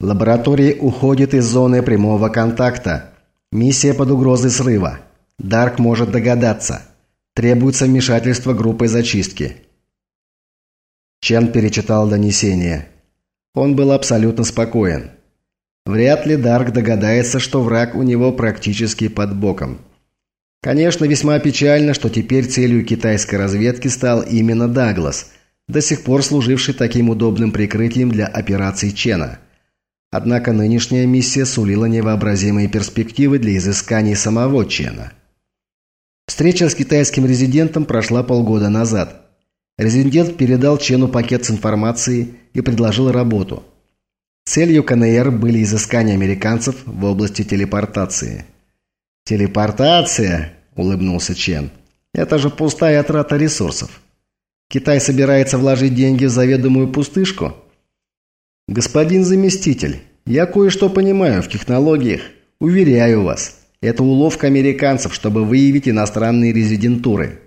Лаборатория уходит из зоны прямого контакта. Миссия под угрозой срыва. Дарк может догадаться. Требуется вмешательство группы зачистки. Чен перечитал донесение. Он был абсолютно спокоен. Вряд ли Дарк догадается, что враг у него практически под боком. Конечно, весьма печально, что теперь целью китайской разведки стал именно Даглас, до сих пор служивший таким удобным прикрытием для операций Чена. Однако нынешняя миссия сулила невообразимые перспективы для изысканий самого Чена. Встреча с китайским резидентом прошла полгода назад. Резидент передал Чену пакет с информацией и предложил работу. Целью КНР были изыскания американцев в области телепортации – «Телепортация?» – улыбнулся Чен. «Это же пустая трата ресурсов. Китай собирается вложить деньги в заведомую пустышку?» «Господин заместитель, я кое-что понимаю в технологиях. Уверяю вас, это уловка американцев, чтобы выявить иностранные резидентуры».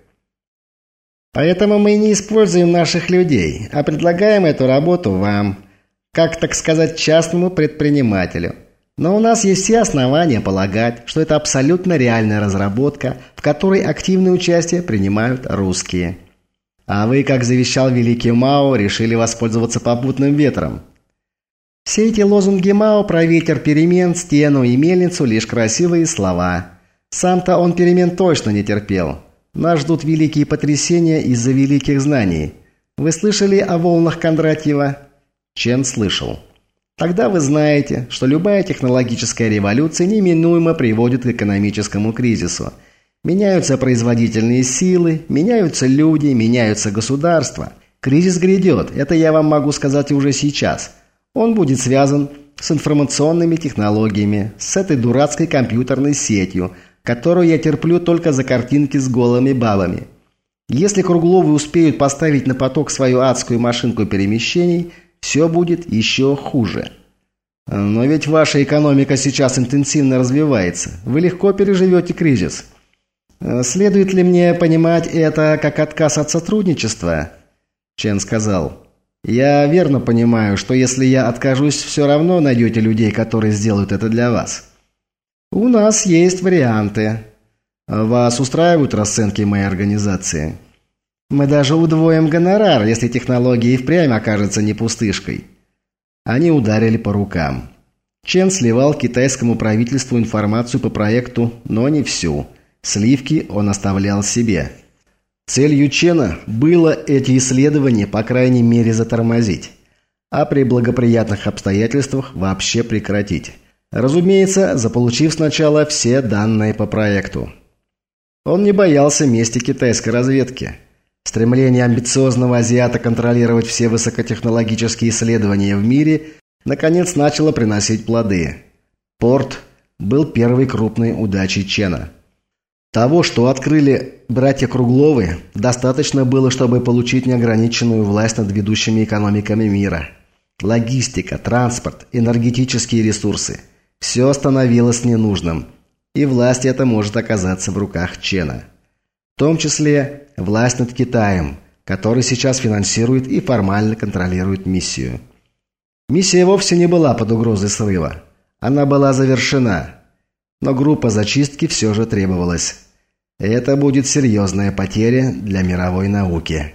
«Поэтому мы не используем наших людей, а предлагаем эту работу вам, как, так сказать, частному предпринимателю». Но у нас есть все основания полагать, что это абсолютно реальная разработка, в которой активное участие принимают русские. А вы, как завещал великий Мао, решили воспользоваться попутным ветром. Все эти лозунги Мао про ветер перемен, стену и мельницу – лишь красивые слова. Сам-то он перемен точно не терпел. Нас ждут великие потрясения из-за великих знаний. Вы слышали о волнах Кондратьева? Чен слышал. Тогда вы знаете, что любая технологическая революция неминуемо приводит к экономическому кризису. Меняются производительные силы, меняются люди, меняются государства. Кризис грядет, это я вам могу сказать уже сейчас. Он будет связан с информационными технологиями, с этой дурацкой компьютерной сетью, которую я терплю только за картинки с голыми бабами. Если Кругловы успеют поставить на поток свою адскую машинку перемещений – все будет еще хуже. Но ведь ваша экономика сейчас интенсивно развивается. Вы легко переживете кризис. Следует ли мне понимать это как отказ от сотрудничества? Чен сказал. Я верно понимаю, что если я откажусь, все равно найдете людей, которые сделают это для вас. У нас есть варианты. Вас устраивают расценки моей организации? Мы даже удвоим гонорар, если технология и впрямь окажется не пустышкой. Они ударили по рукам. Чен сливал китайскому правительству информацию по проекту, но не всю. Сливки он оставлял себе. Целью Чена было эти исследования, по крайней мере, затормозить, а при благоприятных обстоятельствах вообще прекратить. Разумеется, заполучив сначала все данные по проекту. Он не боялся мести китайской разведки – Стремление амбициозного азиата контролировать все высокотехнологические исследования в мире наконец начало приносить плоды. Порт был первой крупной удачей Чена. Того, что открыли братья Кругловы, достаточно было, чтобы получить неограниченную власть над ведущими экономиками мира. Логистика, транспорт, энергетические ресурсы – все становилось ненужным, и власть эта может оказаться в руках Чена. В том числе власть над Китаем, который сейчас финансирует и формально контролирует миссию. Миссия вовсе не была под угрозой срыва. Она была завершена. Но группа зачистки все же требовалась. Это будет серьезная потеря для мировой науки.